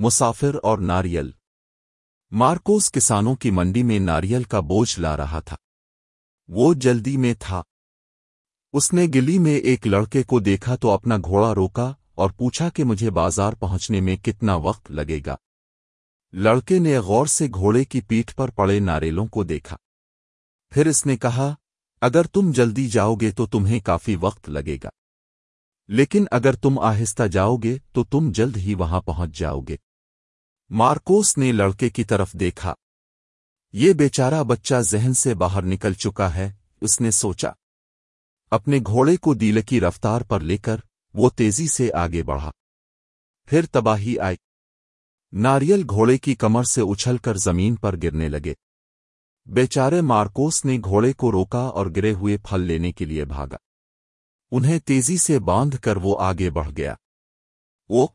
مسافر اور ناریل۔ مارکوس کسانوں کی منڈی میں ناریل کا بوجھ لا رہا تھا۔ وہ جلدی میں تھا۔ اس نے گلی میں ایک لڑکے کو دیکھا تو اپنا گھوڑا روکا اور پوچھا کہ مجھے بازار پہنچنے میں کتنا وقت لگے گا۔ لڑکے نے غور سے گھوڑے کی پیٹھ پر پڑے ناریلوں کو دیکھا۔ پھر اس نے کہا، اگر تم جلدی جاؤ گے تو تمہیں کافی وقت لگے گا۔ لیکن اگر تم آہستہ جاؤ گے تو تم جلد ہی وہاں پہنچ جاؤ گے مارکوس نے لڑکے کی طرف دیکھا۔ یہ بیچارہ بچہ ذہن سے باہر نکل چکا ہے، اس نے سوچا۔ اپنے گھوڑے کو دیل کی رفتار پر لے کر وہ تیزی سے آگے بڑھا۔ پھر تباہی آئی۔ ناریل گھوڑے کی کمر سے اچھل کر زمین پر گرنے لگے۔ بیچارے مارکوس نے گھوڑے کو روکا اور گرے ہوئے پھل لینے کے لیے بھاگا۔ انہیں تیزی سے باندھ کر وہ آگے بڑھ گیا۔ وہ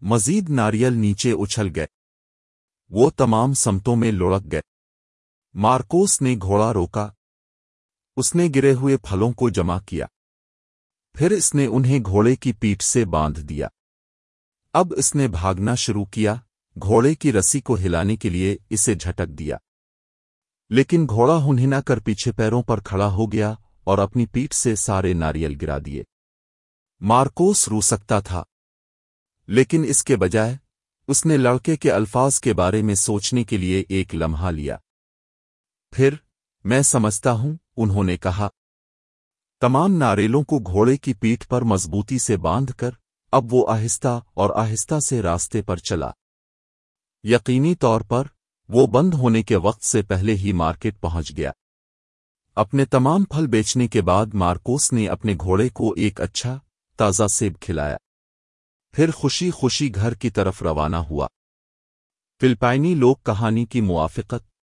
مزید ناریل نیچے اچھل گئے۔ وہ تمام سمتوں میں لڑک گئے۔ مارکوس نے گھوڑا روکا۔ اس نے گرے ہوئے پھلوں کو جمع کیا۔ پھر اس نے انہیں گھوڑے کی پیٹ سے باندھ دیا۔ اب اس نے بھاگنا شروع کیا۔ گھوڑے کی رسی کو ہلانے کے لیے اسے جھٹک دیا۔ لیکن گھوڑا ہنہنا کر پیچھے پیروں پر کھڑا ہو گیا اور اپنی پیٹ سے سارے ناریل گرا دیے۔ مارکوس رو سکتا تھا۔ لیکن اس کے بجائے، اس نے لڑکے کے الفاظ کے بارے میں سوچنے کے لیے ایک لمحہ لیا۔ پھر میں سمجھتا ہوں، انہوں نے کہا، تمام ناریلوں کو گھوڑے کی پیٹھ پر مضبوطی سے باندھ کر، اب وہ آہستہ اور آہستہ سے راستے پر چلا۔ یقینی طور پر، وہ بند ہونے کے وقت سے پہلے ہی مارکیٹ پہنچ گیا۔ اپنے تمام پھل بیچنے کے بعد مارکوس نے اپنے گھوڑے کو ایک اچھا تازہ سیب کھلایا۔ پھر خوشی خوشی گھر کی طرف روانہ ہوا۔ فلپائنی لوک کہانی کی موافقت